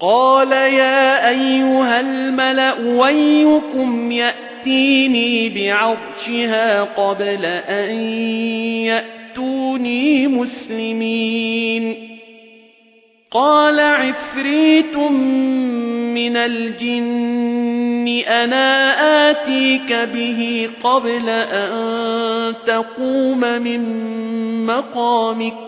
قال يا أيها الملأ ويكم يأتي يَأْتِينِي بِعَرْشِهَا قَبْلَ أَن يَأْتُونِي مُسْلِمِينَ قَالَ عِفْرِيتٌ مِنَ الْجِنِّ أَنَا آتِيكَ بِهِ قَبْلَ أَن تَقُومَ مِن مَّقَامِكَ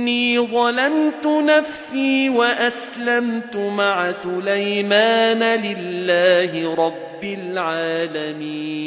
إني ظلمت نفسي وأسلمت مع سليمان لله رب العالمين.